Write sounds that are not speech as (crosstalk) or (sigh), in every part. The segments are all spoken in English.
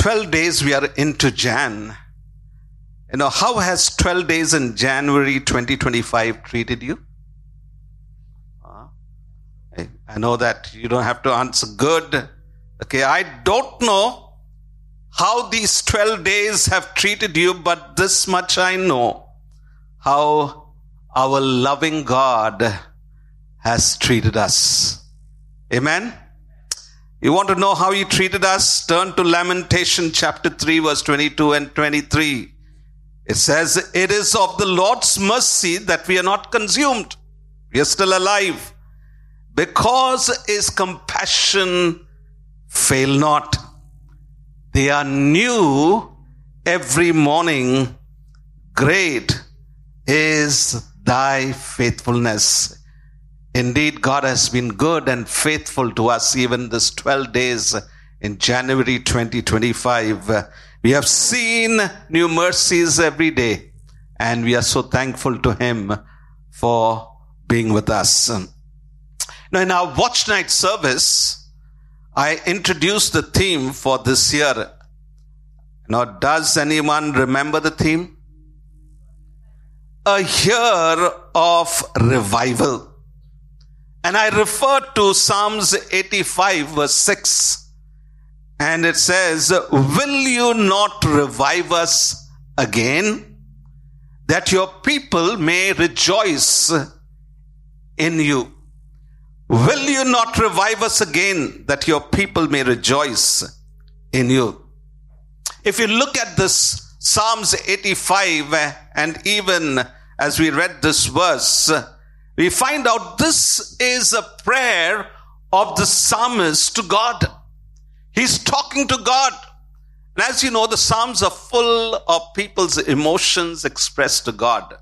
12 days we are into Jan. You know, how has 12 days in January 2025 treated you? Uh, I know that you don't have to answer good. Okay, I don't know how these 12 days have treated you, but this much I know how our loving God has treated us. Amen. You want to know how he treated us? Turn to Lamentation chapter 3 verse 22 and 23. It says, it is of the Lord's mercy that we are not consumed. We are still alive because his compassion fail not. They are new every morning. Great is thy faithfulness. Indeed, God has been good and faithful to us even this 12 days in January 2025. Uh, we have seen new mercies every day and we are so thankful to Him for being with us. Now in our watch night service, I introduced the theme for this year. Now, does anyone remember the theme? A year of revival. And I refer to Psalms 85 verse 6. And it says, Will you not revive us again? That your people may rejoice in you. Will you not revive us again that your people may rejoice in you? If you look at this Psalms 85 and even as we read this verse, we find out this is a prayer of the psalmist to God. He's talking to God. And as you know, the Psalms are full of people's emotions expressed to God.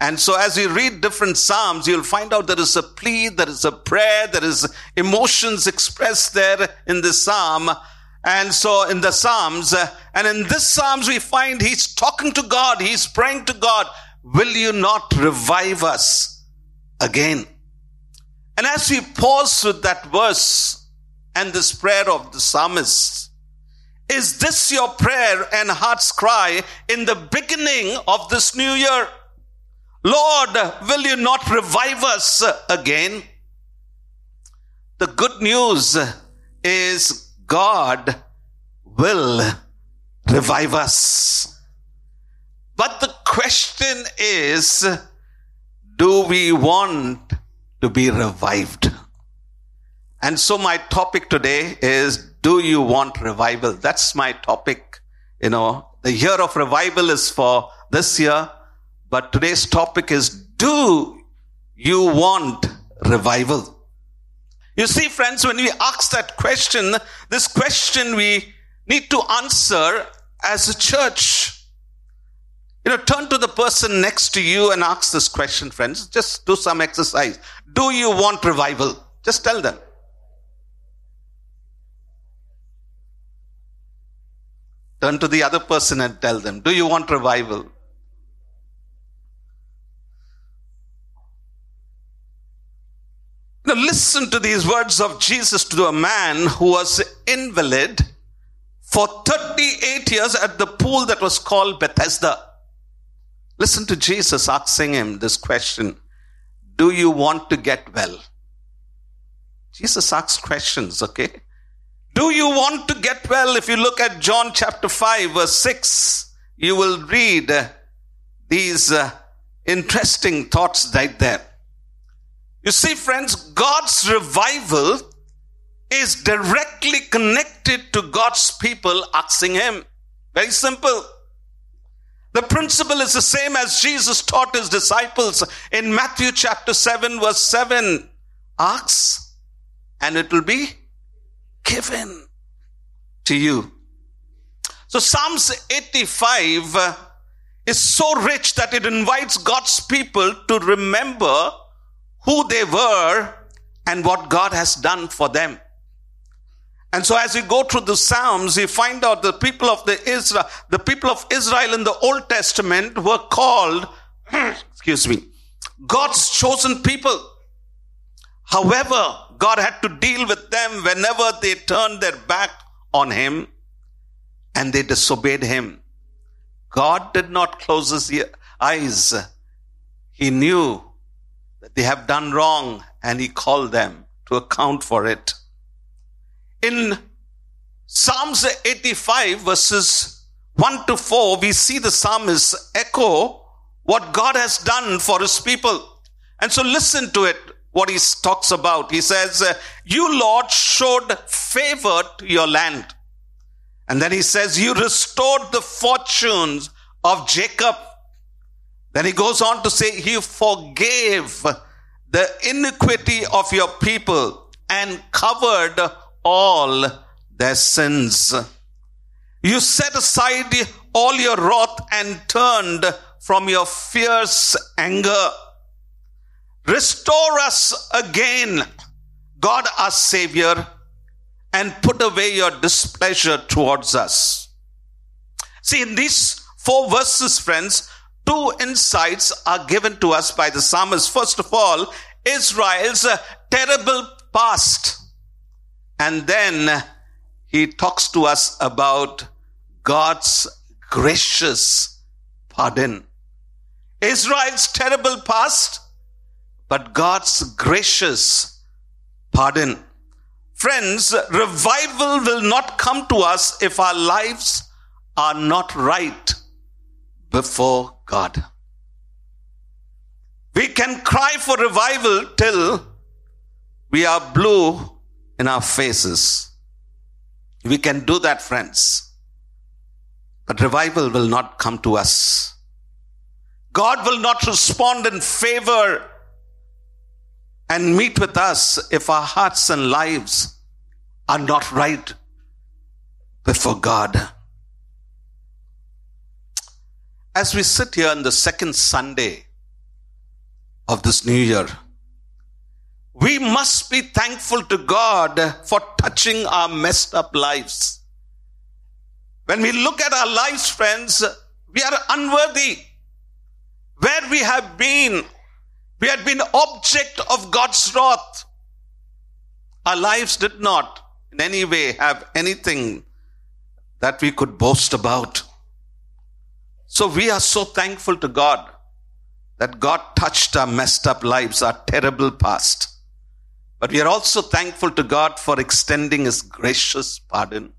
And so as you read different Psalms, you'll find out there is a plea, there is a prayer, there is emotions expressed there in the Psalm. And so in the Psalms, uh, and in this Psalms, we find he's talking to God, he's praying to God, will you not revive us? Again. And as we pause with that verse and this prayer of the psalmist, is this your prayer and heart's cry in the beginning of this new year? Lord, will you not revive us again? The good news is God will revive us. But the question is, do we want to be revived? And so my topic today is, do you want revival? That's my topic. You know, the year of revival is for this year, but today's topic is, do you want revival? You see, friends, when we ask that question, this question we need to answer as a church. You know, turn to the person next to you and ask this question, friends. Just do some exercise. Do you want revival? Just tell them. Turn to the other person and tell them, do you want revival? Now listen to these words of Jesus to a man who was invalid for 38 years at the pool that was called Bethesda. Listen to Jesus asking him this question Do you want to get well? Jesus asks questions, okay? Do you want to get well? If you look at John chapter 5, verse 6, you will read uh, these uh, interesting thoughts right there. You see, friends, God's revival is directly connected to God's people asking Him. Very simple. The principle is the same as Jesus taught his disciples in Matthew chapter 7 verse 7. Ask and it will be given to you. So Psalms 85 uh, is so rich that it invites God's people to remember who they were and what God has done for them. And so as we go through the Psalms, we find out the people of the Israel, the people of Israel in the Old Testament were called, (clears throat) excuse me, God's chosen people. However, God had to deal with them whenever they turned their back on Him and they disobeyed Him. God did not close His eyes. He knew that they have done wrong and He called them to account for it. In Psalms 85 verses 1 to 4, we see the psalmist echo what God has done for his people. And so listen to it, what he talks about. He says, You, Lord, showed favor to your land. And then he says, You restored the fortunes of Jacob. Then he goes on to say, He forgave the iniquity of your people and covered all their sins. You set aside all your wrath and turned from your fierce anger. Restore us again, God our Savior, and put away your displeasure towards us. See, in these four verses, friends, two insights are given to us by the psalmist. First of all, Israel's terrible past. And then he talks to us about God's gracious pardon. Israel's terrible past, but God's gracious pardon. Friends, revival will not come to us if our lives are not right before God. We can cry for revival till we are blue in our faces. We can do that, friends. But revival will not come to us. God will not respond in favor and meet with us if our hearts and lives are not right before God. As we sit here on the second Sunday of this new year, we must be thankful to God for touching our messed up lives. When we look at our lives, friends, we are unworthy. Where we have been, we had been object of God's wrath. Our lives did not in any way have anything that we could boast about. So we are so thankful to God that God touched our messed up lives, our terrible past. But we are also thankful to God for extending His gracious pardon.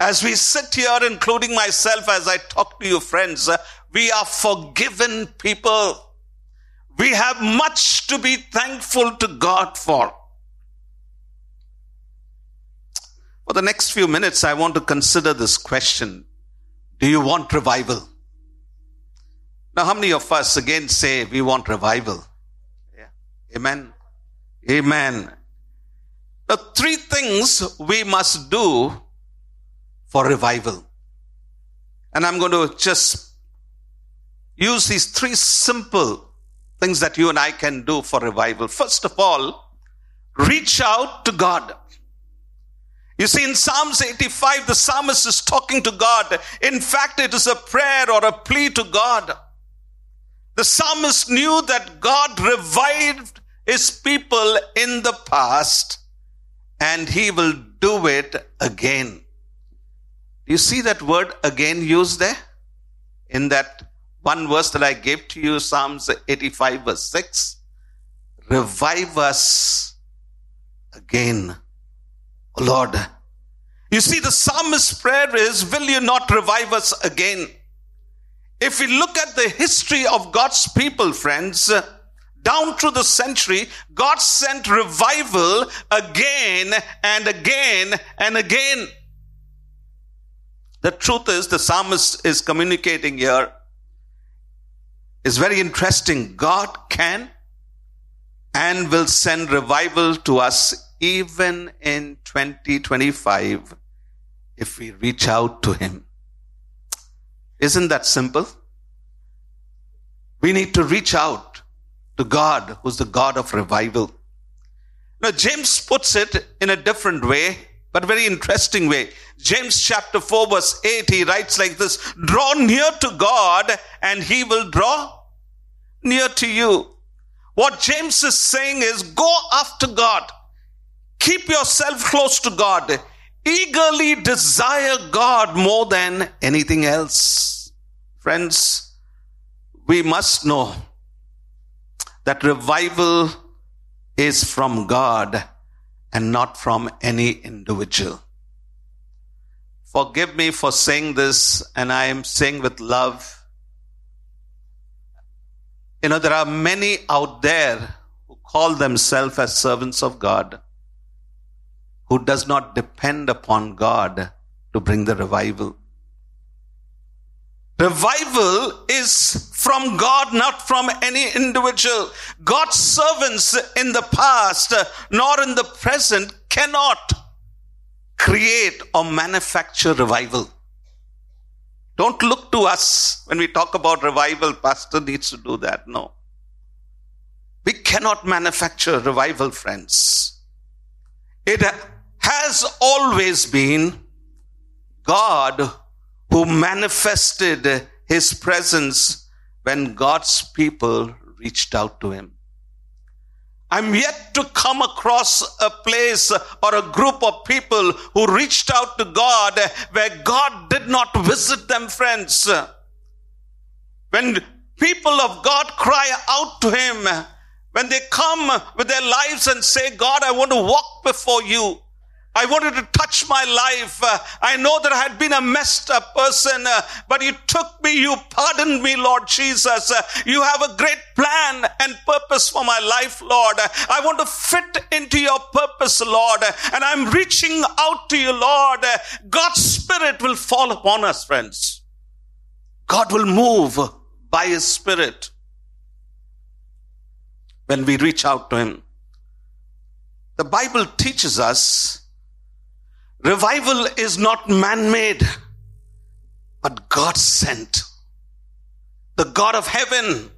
As we sit here, including myself, as I talk to you, friends, uh, we are forgiven people. We have much to be thankful to God for. For the next few minutes, I want to consider this question Do you want revival? Now, how many of us again say we want revival? Yeah. Amen. Amen. The three things we must do for revival. And I'm going to just use these three simple things that you and I can do for revival. First of all, reach out to God. You see, in Psalms 85, the psalmist is talking to God. In fact, it is a prayer or a plea to God. The psalmist knew that God revived his people in the past and he will do it again. You see that word again used there? In that one verse that I gave to you, Psalms 85 verse 6. Revive us again, Lord. You see, the psalmist's prayer is, will you not revive us again? If we look at the history of God's people, friends, down through the century, God sent revival again and again and again. The truth is, the psalmist is communicating here is very interesting. God can and will send revival to us even in 2025 if we reach out to Him. Isn't that simple? We need to reach out to God, who's the God of revival. Now, James puts it in a different way, but very interesting way. James chapter 4 verse 8, he writes like this, draw near to God and he will draw near to you. What James is saying is go after God. Keep yourself close to God. Eagerly desire God more than anything else. Friends, we must know that revival is from God and not from any individual. Forgive me for saying this, and I am saying with love. You know, there are many out there who call themselves as servants of God who does not depend upon God to bring the revival. Revival is from God, not from any individual. God's servants in the past nor in the present cannot create or manufacture revival. Don't look to us when we talk about revival. Pastor needs to do that. No. We cannot manufacture revival, friends. It has always been God who manifested his presence when God's people reached out to him. I'm yet to come across a place or a group of people who reached out to God where God did not visit them, friends. When people of God cry out to Him, when they come with their lives and say, God, I want to walk before you. I wanted to touch my life. Uh, I know that I had been a messed up person, uh, but you took me, you pardoned me, Lord Jesus. Uh, you have a great plan and purpose for my life, Lord. I want to fit into your purpose, Lord, and I'm reaching out to you, Lord. God's Spirit will fall upon us, friends. God will move by His Spirit when we reach out to Him. The Bible teaches us Revival is not man made, but God sent. The God of heaven,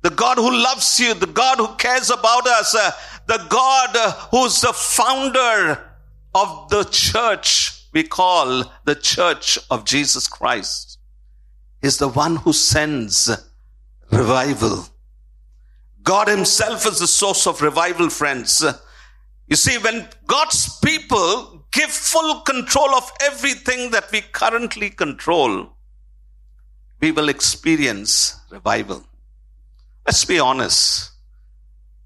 the God who loves you, the God who cares about us, uh, the God uh, who's the founder of the church we call the church of Jesus Christ, is the one who sends revival. God himself is the source of revival, friends. You see, when God's people give full control of everything that we currently control, we will experience revival. Let's be honest.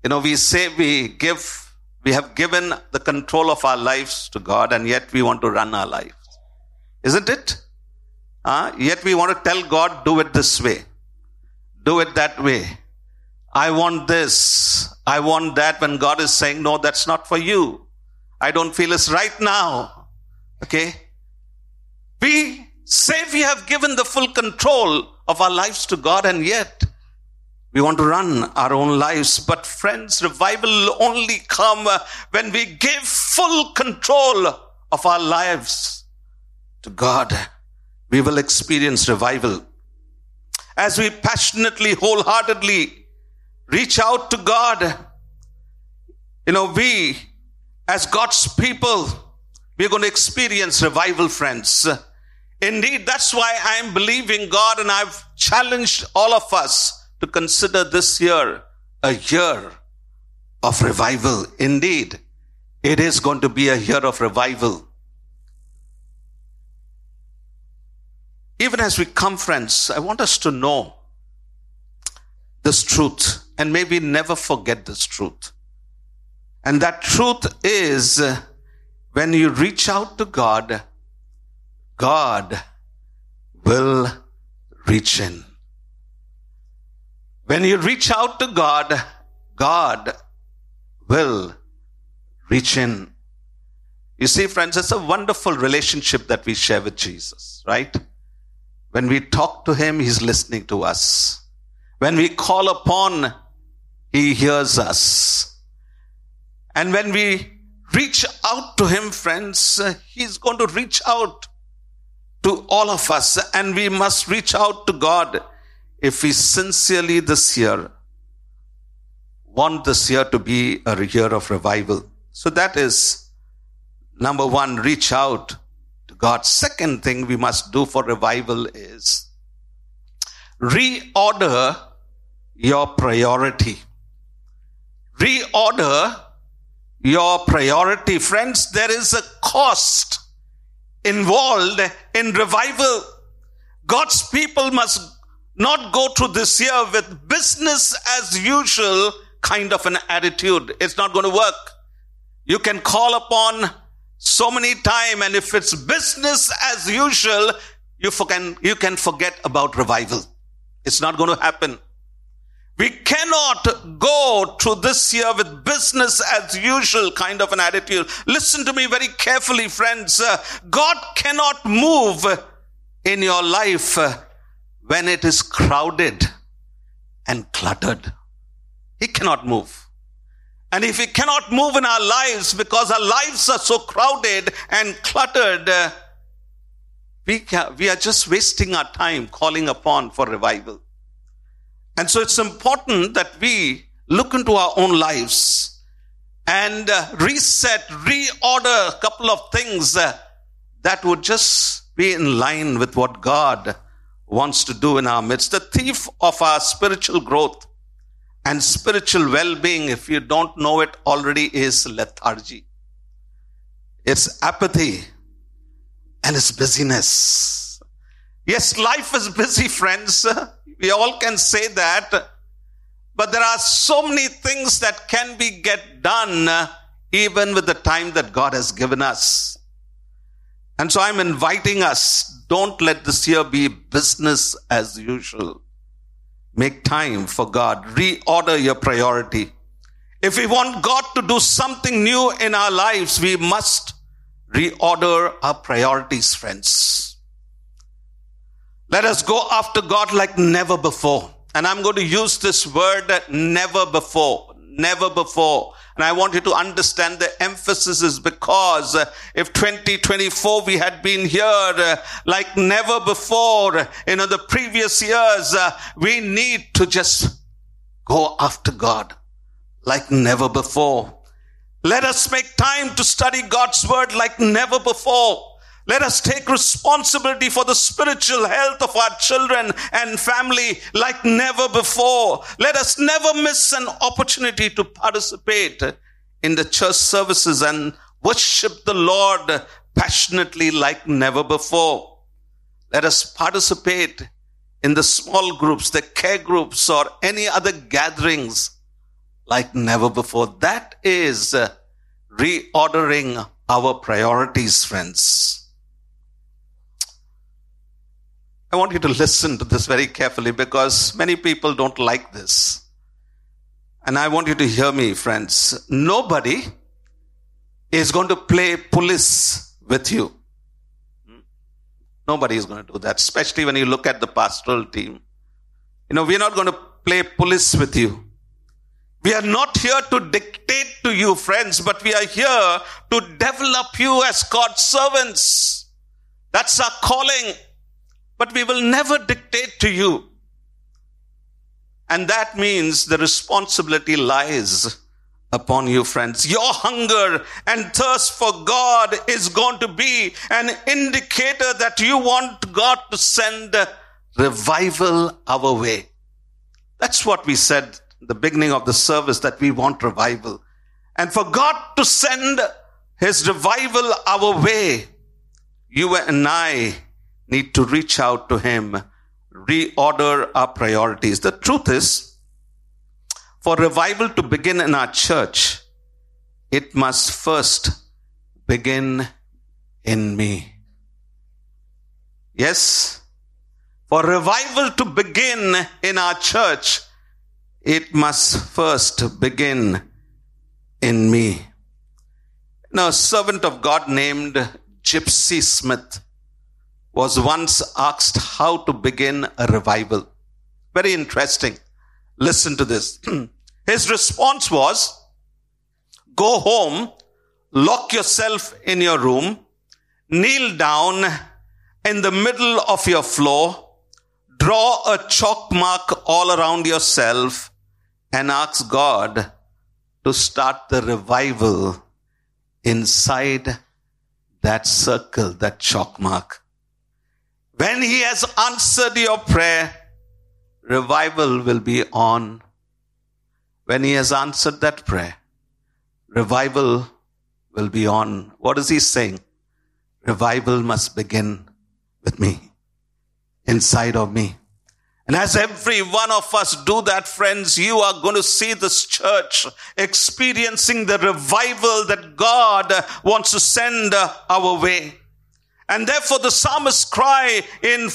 You know, we say we give, we have given the control of our lives to God and yet we want to run our lives. Isn't it? Uh, yet we want to tell God, do it this way. Do it that way. I want this. I want that when God is saying, no, that's not for you. I don't feel it's right now. Okay? We say we have given the full control of our lives to God and yet we want to run our own lives. But friends, revival will only come when we give full control of our lives to God. We will experience revival. As we passionately, wholeheartedly reach out to God, you know, we as God's people, we're going to experience revival, friends. Indeed, that's why I'm believing God and I've challenged all of us to consider this year a year of revival. Indeed, it is going to be a year of revival. Even as we come, friends, I want us to know this truth and maybe never forget this truth. And that truth is when you reach out to God, God will reach in. When you reach out to God, God will reach in. You see, friends, it's a wonderful relationship that we share with Jesus, right? When we talk to Him, He's listening to us. When we call upon, He hears us. And when we reach out to Him, friends. He's going to reach out to all of us, and we must reach out to God if we sincerely this year want this year to be a year of revival. So that is number one, reach out to God. Second thing we must do for revival is reorder your priority. Reorder your priority. Friends, there is a cost involved in revival. God's people must not go through this year with business as usual kind of an attitude. It's not going to work. You can call upon so many time and if it's business as usual, you can, you can forget about revival. It's not going to happen. We cannot go through this year with business as usual kind of an attitude. Listen to me very carefully, friends. Uh, God cannot move in your life uh, when it is crowded and cluttered. He cannot move. And if He cannot move in our lives because our lives are so crowded and cluttered, uh, we, can, we are just wasting our time calling upon for revival. And so it's important that we look into our own lives and uh, reset, reorder a couple of things uh, that would just be in line with what God wants to do in our midst. The thief of our spiritual growth and spiritual well-being, if you don't know it already, is lethargy. It's apathy and it's busyness. Yes, life is busy, friends. We all can say that. But there are so many things that can be get done even with the time that God has given us. And so I'm inviting us, don't let this year be business as usual. Make time for God. Reorder your priority. If we want God to do something new in our lives, we must reorder our priorities, friends. Let us go after God like never before. And I'm going to use this word never before. Never before. And I want you to understand the emphasis is because uh, if 2024 we had been here uh, like never before, you know, the previous years, uh, we need to just go after God like never before. Let us make time to study God's word like never before. Let us take responsibility for the spiritual health of our children and family like never before. Let us never miss an opportunity to participate in the church services and worship the Lord passionately like never before. Let us participate in the small groups, the care groups, or any other gatherings like never before. That is reordering our priorities, friends. I want you to listen to this very carefully because many people don't like this. And I want you to hear me, friends. Nobody is going to play police with you. Nobody is going to do that, especially when you look at the pastoral team. You know, we're not going to play police with you. We are not here to dictate to you, friends, but we are here to develop you as God's servants. That's our calling. But we will never dictate to you. And that means the responsibility lies upon you, friends. Your hunger and thirst for God is going to be an indicator that you want God to send revival our way. That's what we said the beginning of the service that we want revival. And for God to send his revival our way, you and I need to reach out to Him, reorder our priorities. The truth is, for revival to begin in our church, it must first begin in me. Yes? For revival to begin in our church, it must first begin in me. Now, a servant of God named Gypsy Smith was once asked how to begin a revival. Very interesting. Listen to this. (clears throat) His response was, go home, lock yourself in your room, kneel down in the middle of your floor, draw a chalk mark all around yourself and ask God to start the revival inside that circle, that chalk mark. When he has answered your prayer, revival will be on. When he has answered that prayer, revival will be on. What is he saying? Revival must begin with me, inside of me. And as every one of us do that, friends, you are going to see this church experiencing the revival that God wants to send our way. And therefore the psalmist's cry in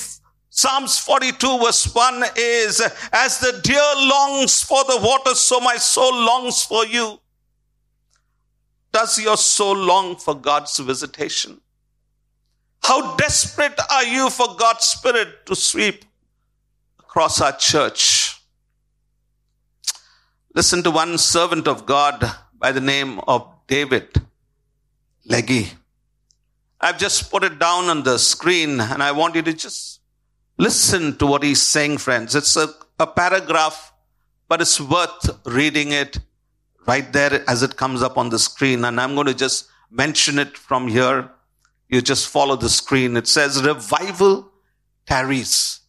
Psalms 42 verse 1 is, as the deer longs for the water, so my soul longs for you. Does your soul long for God's visitation? How desperate are you for God's Spirit to sweep across our church. Listen to one servant of God by the name of David Legge. I've just put it down on the screen and I want you to just listen to what he's saying, friends. It's a, a paragraph, but it's worth reading it right there as it comes up on the screen. And I'm going to just mention it from here. You just follow the screen. It says, revival tarries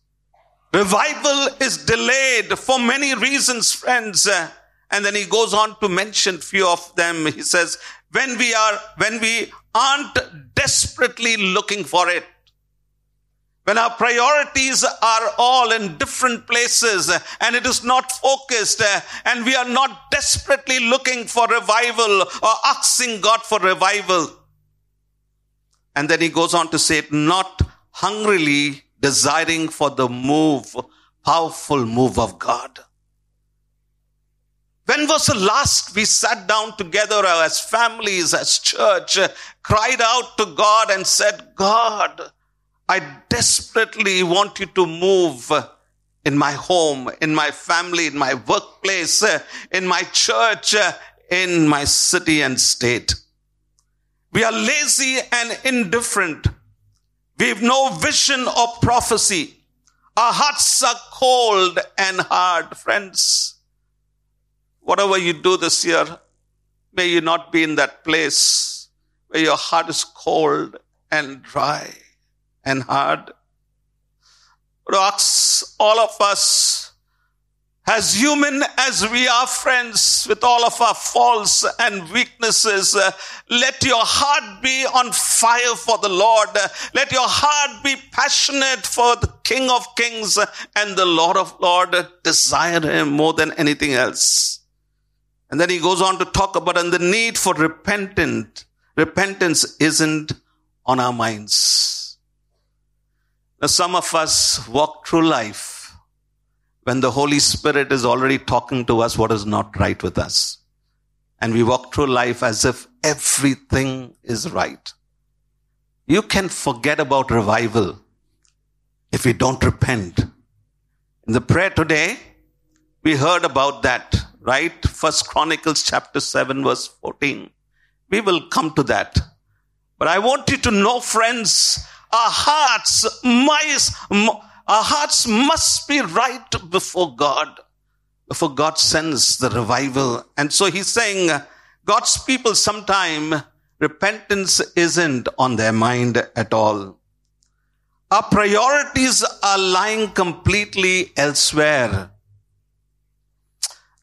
Revival is delayed for many reasons, friends. And then he goes on to mention few of them. He says, when we are, when we aren't desperately looking for it, when our priorities are all in different places and it is not focused and we are not desperately looking for revival or asking God for revival. And then he goes on to say, not hungrily desiring for the move, powerful move of God. When was the last we sat down together as families, as church, cried out to God and said, God, I desperately want you to move in my home, in my family, in my workplace, in my church, in my city and state. We are lazy and indifferent We've no vision or prophecy. Our hearts are cold and hard, friends. Whatever you do this year, may you not be in that place where your heart is cold and dry and hard. Rocks, all of us as human as we are friends with all of our faults and weaknesses, let your heart be on fire for the Lord. let your heart be passionate for the King of Kings and the Lord of Lords. Desire Him more than anything else. And then he goes on to talk about and the need for repentance. Repentance isn't on our minds. Now some of us walk through life when the Holy Spirit is already talking to us what is not right with us. And we walk through life as if everything is right. You can forget about revival if we don't repent. In the prayer today, we heard about that, right? First Chronicles chapter 7 verse 14. We will come to that. But I want you to know, friends, our hearts might, our hearts must be right before God, before God sends the revival. And so he's saying, God's people sometime repentance isn't on their mind at all. Our priorities are lying completely elsewhere.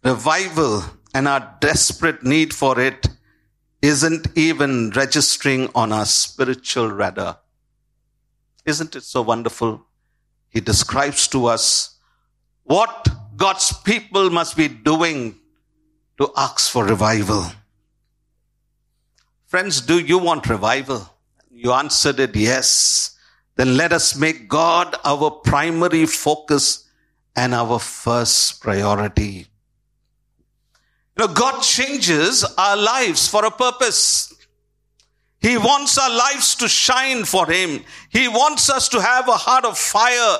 Revival and our desperate need for it isn't even registering on our spiritual radar. Isn't it so wonderful? he describes to us what God's people must be doing to ask for revival. Friends, do you want revival? You answered it yes. Then let us make God our primary focus and our first priority. You know, God changes our lives for a purpose. He wants our lives to shine for Him. He wants us to have a heart of fire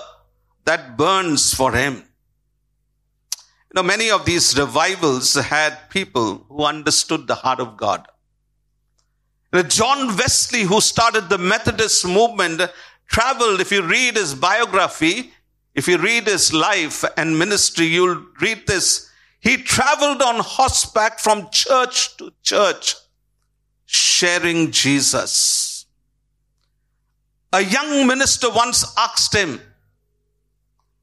that burns for Him. You know, many of these revivals had people who understood the heart of God. John Wesley, who started the Methodist movement, traveled, if you read his biography, if you read his life and ministry, you'll read this. He traveled on horseback from church to church, sharing Jesus. A young minister once asked him,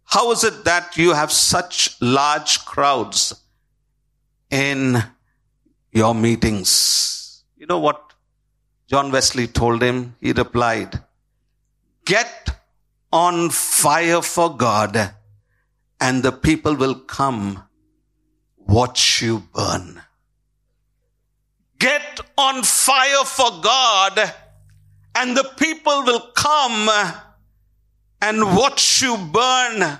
how is it that you have such large crowds in your meetings? You know what John Wesley told him? He replied, get on fire for God and the people will come watch you burn. Get on fire for God and the people will come and watch you burn.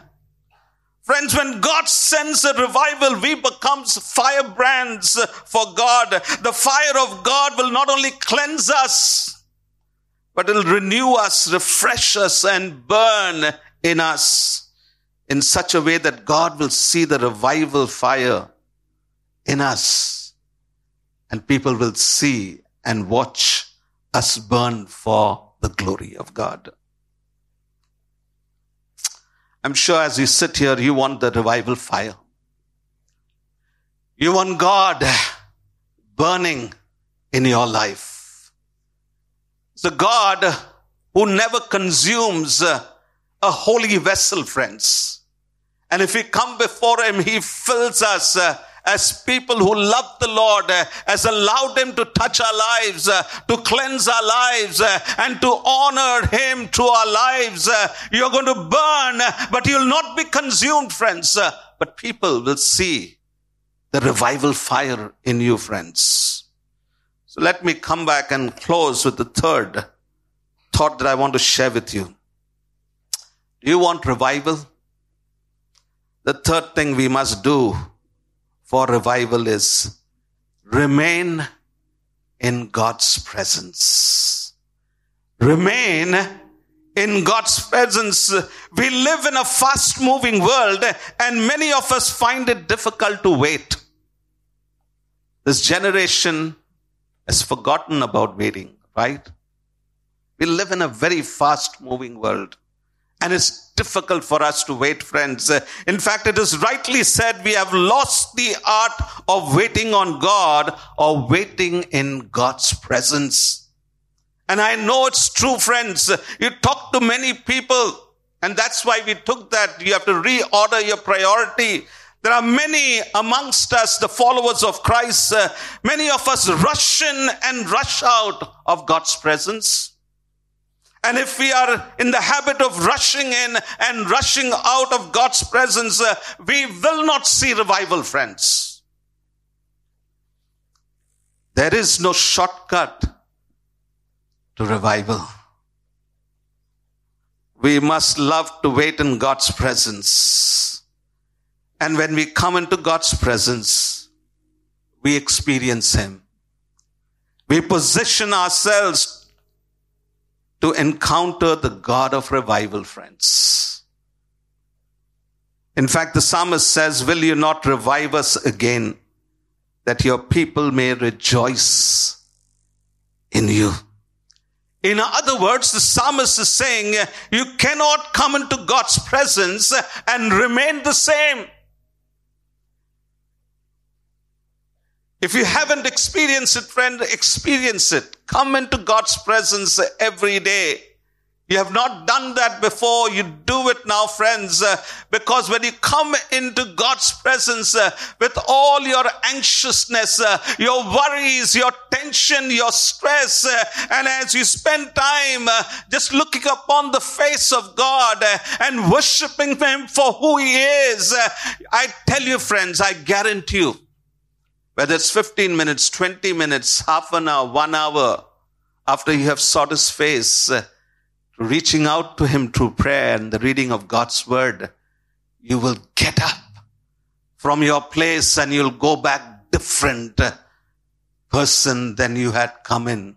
Friends, when God sends a revival, we becomes firebrands for God. The fire of God will not only cleanse us, but it'll renew us, refresh us, and burn in us in such a way that God will see the revival fire in us. And people will see and watch us burn for the glory of God. I'm sure as you sit here, you want the revival fire. You want God burning in your life. The God who never consumes a holy vessel, friends. And if we come before Him, He fills us as people who love the Lord, uh, has allowed Him to touch our lives, uh, to cleanse our lives, uh, and to honor Him through our lives. You're going to burn, but you'll not be consumed, friends. But people will see the revival fire in you, friends. So let me come back and close with the third thought that I want to share with you. Do you want revival? The third thing we must do for revival is remain in God's presence. Remain in God's presence. We live in a fast moving world and many of us find it difficult to wait. This generation has forgotten about waiting, right? We live in a very fast moving world. And it's difficult for us to wait, friends. In fact, it is rightly said we have lost the art of waiting on God or waiting in God's presence. And I know it's true, friends. You talk to many people, and that's why we took that. You have to reorder your priority. There are many amongst us, the followers of Christ, uh, many of us rush in and rush out of God's presence. And if we are in the habit of rushing in and rushing out of God's presence, uh, we will not see revival, friends. There is no shortcut to revival. We must love to wait in God's presence. And when we come into God's presence, we experience Him. We position ourselves to encounter the God of revival, friends. In fact, the psalmist says, Will you not revive us again that your people may rejoice in you? In other words, the psalmist is saying, You cannot come into God's presence and remain the same. If you haven't experienced it, friend, experience it. Come into God's presence every day. You have not done that before. You do it now, friends, uh, because when you come into God's presence uh, with all your anxiousness, uh, your worries, your tension, your stress, and as you spend time just looking upon the face of God and worshiping Him for who He is, I tell you, friends, I guarantee you, whether it's 15 minutes, 20 minutes, half an hour, one hour, after you have sought his face, reaching out to him through prayer and the reading of God's word, you will get up from your place and you'll go back different person than you had come in.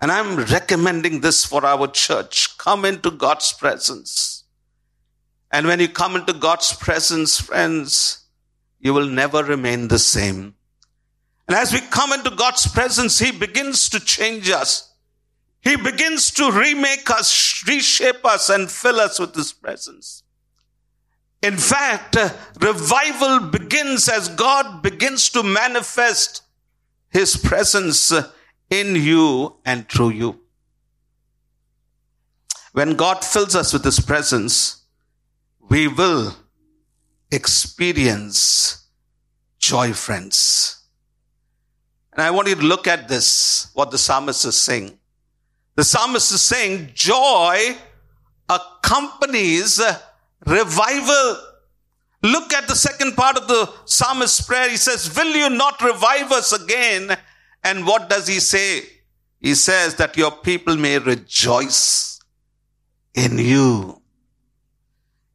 And I'm recommending this for our church. Come into God's presence. And when you come into God's presence, friends, you will never remain the same. And as we come into God's presence, He begins to change us. He begins to remake us, reshape us, and fill us with His presence. In fact, uh, revival begins as God begins to manifest His presence uh, in you and through you. When God fills us with His presence, we will experience joy, friends. And I want you to look at this, what the psalmist is saying. The psalmist is saying joy accompanies revival. Look at the second part of the psalmist's prayer. He says, will you not revive us again? And what does he say? He says that your people may rejoice in you.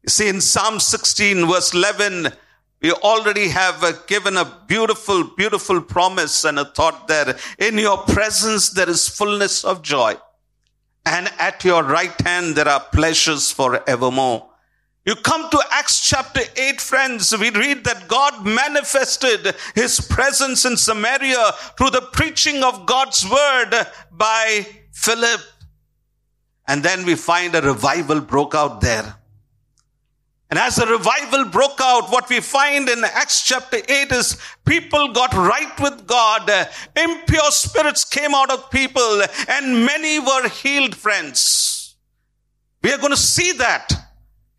See, in Psalm 16 verse 11, we already have uh, given a beautiful, beautiful promise and a thought there. In your presence, there is fullness of joy. And at your right hand, there are pleasures forevermore. You come to Acts chapter 8, friends. We read that God manifested his presence in Samaria through the preaching of God's word by Philip. And then we find a revival broke out there. And as the revival broke out, what we find in Acts chapter 8 is people got right with God. Uh, impure spirits came out of people and many were healed, friends. We are going to see that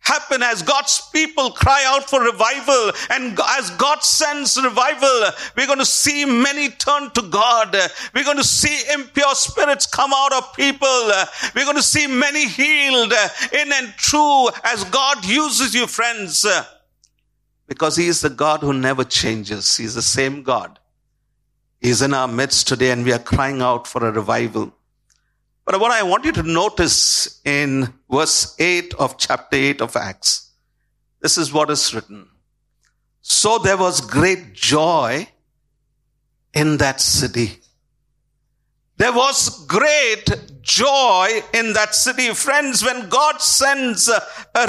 happen as God's people cry out for revival and as God sends revival, we're going to see many turn to God. We're going to see impure spirits come out of people. We're going to see many healed in and true as God uses you, friends. Because He is the God who never changes. He's the same God. He's in our midst today and we are crying out for a revival. But what I want you to notice in verse 8 of chapter 8 of Acts, this is what is written. So there was great joy in that city. There was great joy in that city. Friends, when God sends a,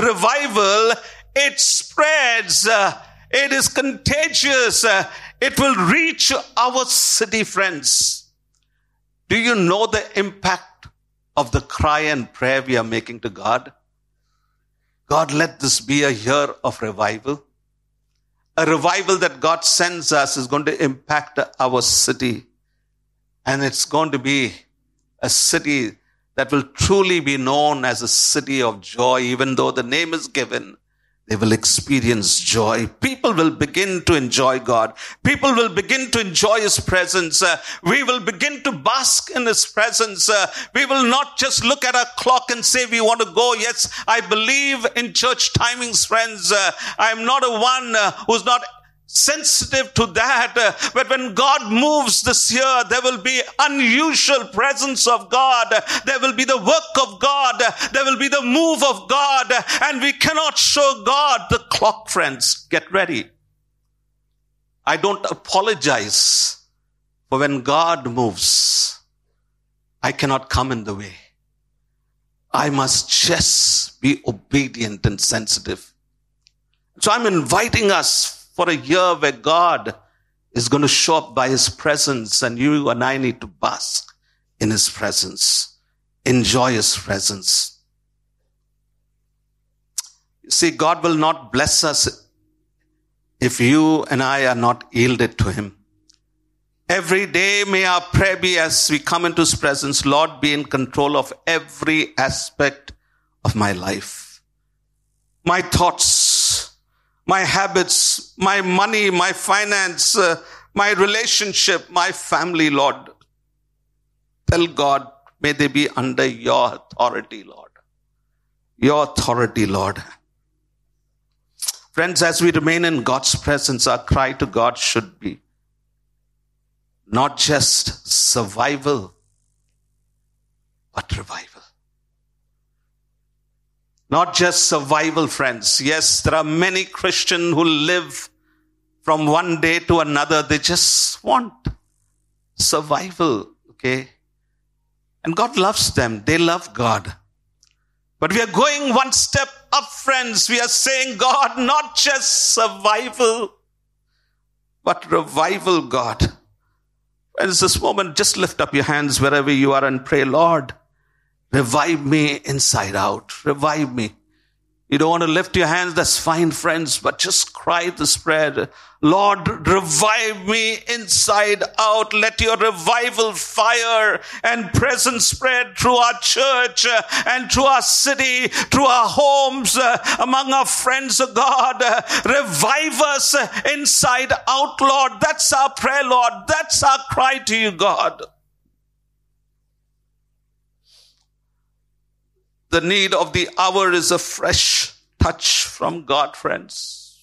revival, it spreads. Uh, it is contagious. Uh, it will reach our city, friends. Do you know the impact of the cry and prayer we are making to God. God, let this be a year of revival. A revival that God sends us is going to impact our city. And it's going to be a city that will truly be known as a city of joy, even though the name is given they will experience joy. People will begin to enjoy God. People will begin to enjoy His presence. Uh, we will begin to bask in His presence. Uh, we will not just look at our clock and say we want to go. Yes, I believe in church timings, friends. Uh, I'm not a one uh, who's not sensitive to that. Uh, but when God moves this year, there will be unusual presence of God. There will be the work of God. There will be the move of God. And we cannot show God the clock, friends. Get ready. I don't apologize for when God moves. I cannot come in the way. I must just be obedient and sensitive. So I'm inviting us for a year where God is going to show up by his presence and you and I need to bask in his presence, enjoy his presence. You see, God will not bless us if you and I are not yielded to him. Every day may our prayer be as we come into his presence, Lord, be in control of every aspect of my life. My thoughts, my habits, my money, my finance, uh, my relationship, my family, Lord. Tell God, may they be under your authority, Lord. Your authority, Lord. Friends, as we remain in God's presence, our cry to God should be not just survival, but revival. Not just survival, friends. Yes, there are many Christians who live from one day to another. They just want survival. Okay. And God loves them. They love God. But we are going one step up, friends. We are saying, God, not just survival, but revival, God. Friends, this moment, just lift up your hands wherever you are and pray, Lord, revive me inside out. Revive me. You don't want to lift your hands, that's fine, friends, but just cry this prayer. Lord, revive me inside out. Let your revival fire and presence spread through our church and through our city, through our homes, among our friends of God. Revive us inside out, Lord. That's our prayer, Lord. That's our cry to you, God. The need of the hour is a fresh touch from God, friends.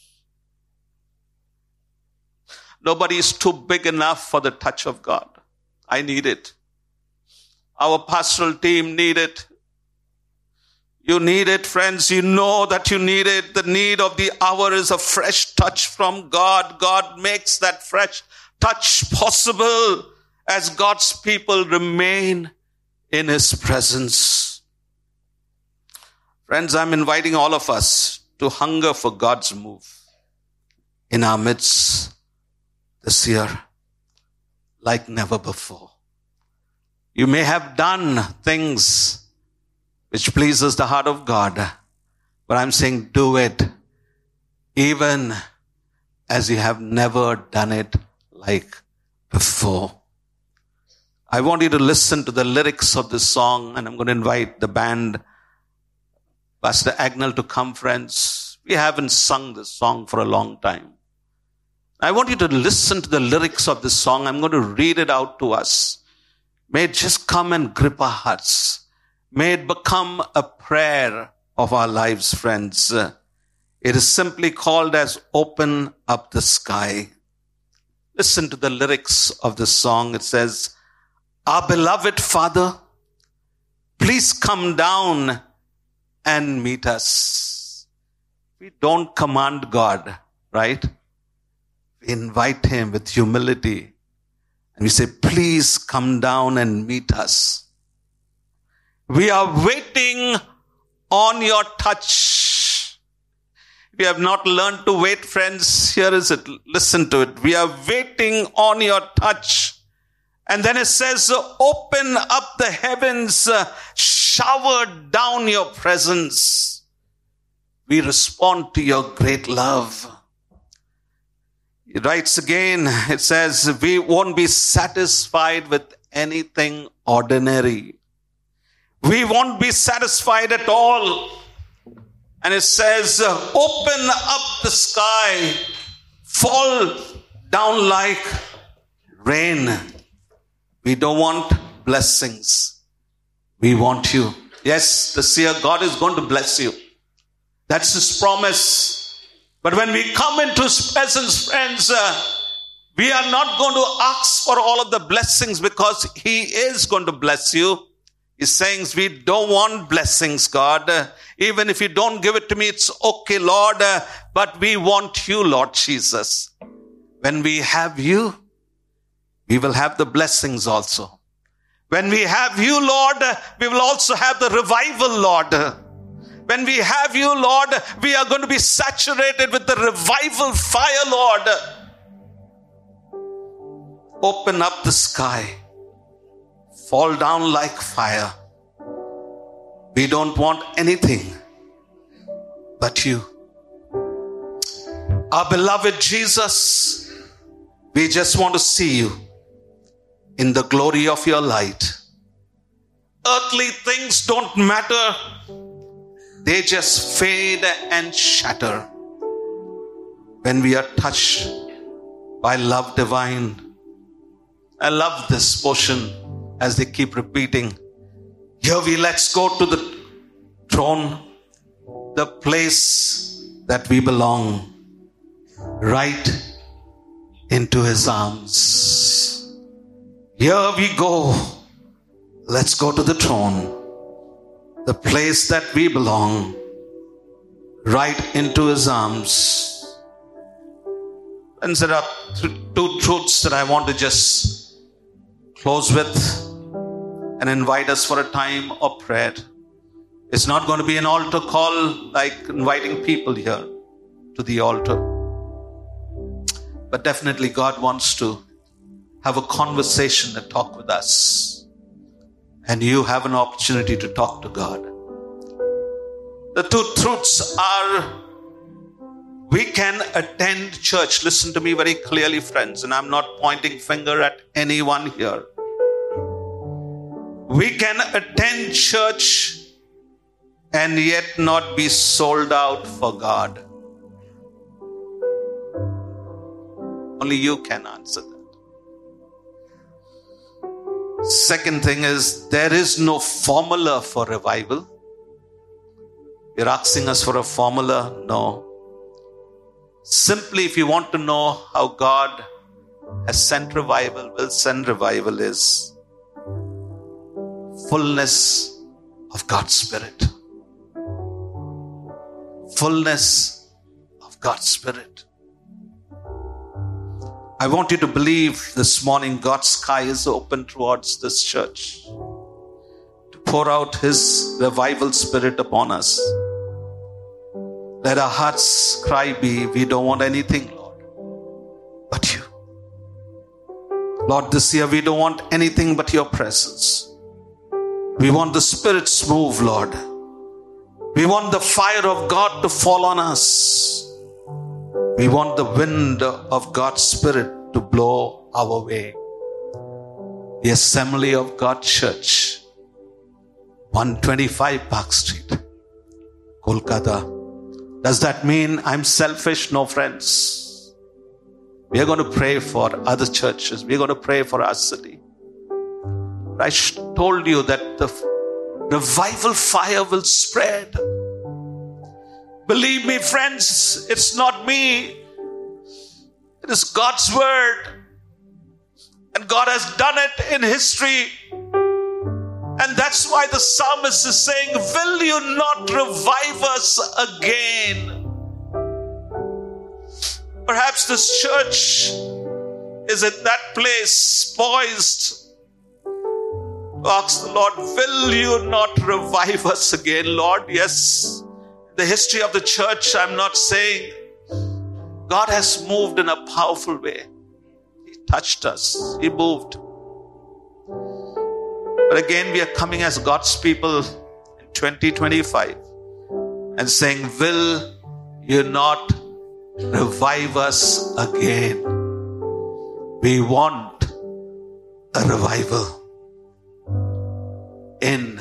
Nobody is too big enough for the touch of God. I need it. Our pastoral team need it. You need it, friends. You know that you need it. The need of the hour is a fresh touch from God. God makes that fresh touch possible as God's people remain in His presence. Friends, I'm inviting all of us to hunger for God's move in our midst this year like never before. You may have done things which pleases the heart of God, but I'm saying do it even as you have never done it like before. I want you to listen to the lyrics of this song and I'm going to invite the band Pastor Agnell to come, friends. We haven't sung this song for a long time. I want you to listen to the lyrics of this song. I'm going to read it out to us. May it just come and grip our hearts. May it become a prayer of our lives, friends. It is simply called as open up the sky. Listen to the lyrics of this song. It says, Our beloved Father, please come down and meet us. We don't command God, right? We invite Him with humility. And we say, please come down and meet us. We are waiting on your touch. We have not learned to wait, friends. Here is it. Listen to it. We are waiting on your touch. And then it says, open up the heavens, uh, shower down your presence. We respond to your great love. It writes again, it says, we won't be satisfied with anything ordinary. We won't be satisfied at all. And it says, open up the sky, fall down like rain we don't want blessings. We want you. Yes, the seer God is going to bless you. That's his promise. But when we come into his presence, friends, uh, we are not going to ask for all of the blessings because he is going to bless you. He's saying we don't want blessings, God. even if you don't give it to me, it's okay, Lord. but we want you, Lord Jesus. When we have you, we will have the blessings also. When we have you, Lord, we will also have the revival, Lord. When we have you, Lord, we are going to be saturated with the revival fire, Lord. Open up the sky, fall down like fire. We don't want anything but you. Our beloved Jesus, we just want to see you in the glory of your light. Earthly things don't matter. They just fade and shatter when we are touched by love divine. I love this portion as they keep repeating. Here we let's go to the throne, the place that we belong, right into his arms. Here we go. Let's go to the throne, the place that we belong, right into his arms. And there are two truths that I want to just close with and invite us for a time of prayer. It's not going to be an altar call like inviting people here to the altar. But definitely, God wants to have a conversation and talk with us. And you have an opportunity to talk to God. The two truths are we can attend church. Listen to me very clearly, friends, and I'm not pointing finger at anyone here. We can attend church and yet not be sold out for God. Only you can answer that. Second thing is, there is no formula for revival. You're asking us for a formula? No. Simply, if you want to know how God has sent revival, will send revival, is fullness of God's Spirit. Fullness of God's Spirit. I want you to believe this morning God's sky is open towards this church to pour out His revival spirit upon us. Let our hearts cry be, we don't want anything, Lord, but you. Lord, this year we don't want anything but your presence. We want the Spirit's move, Lord. We want the fire of God to fall on us. We want the wind of God's Spirit to blow our way. The Assembly of God Church, 125 Park Street, Kolkata. Does that mean I'm selfish? No, friends. We are going to pray for other churches. We are going to pray for our city. I told you that the revival fire will spread. Believe me, friends, it's not me. It is God's word. And God has done it in history. And that's why the psalmist is saying, Will you not revive us again? Perhaps this church is in that place poised ask the Lord, Will you not revive us again, Lord? Yes the history of the church, I'm not saying God has moved in a powerful way. He touched us, He moved. But again, we are coming as God's people in 2025 and saying, Will you not revive us again? We want a revival in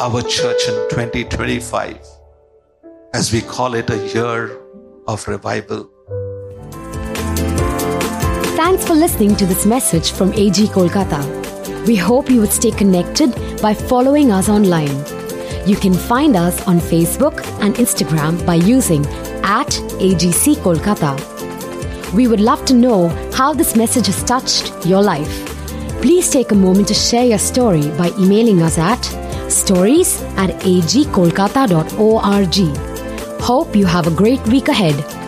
our church in 2025 as we call it a year of revival. Thanks for listening to this message from AG Kolkata. We hope you would stay connected by following us online. You can find us on Facebook and Instagram by using at AGC Kolkata. We would love to know how this message has touched your life. Please take a moment to share your story by emailing us at stories at agkolkata.org. Hope you have a great week ahead.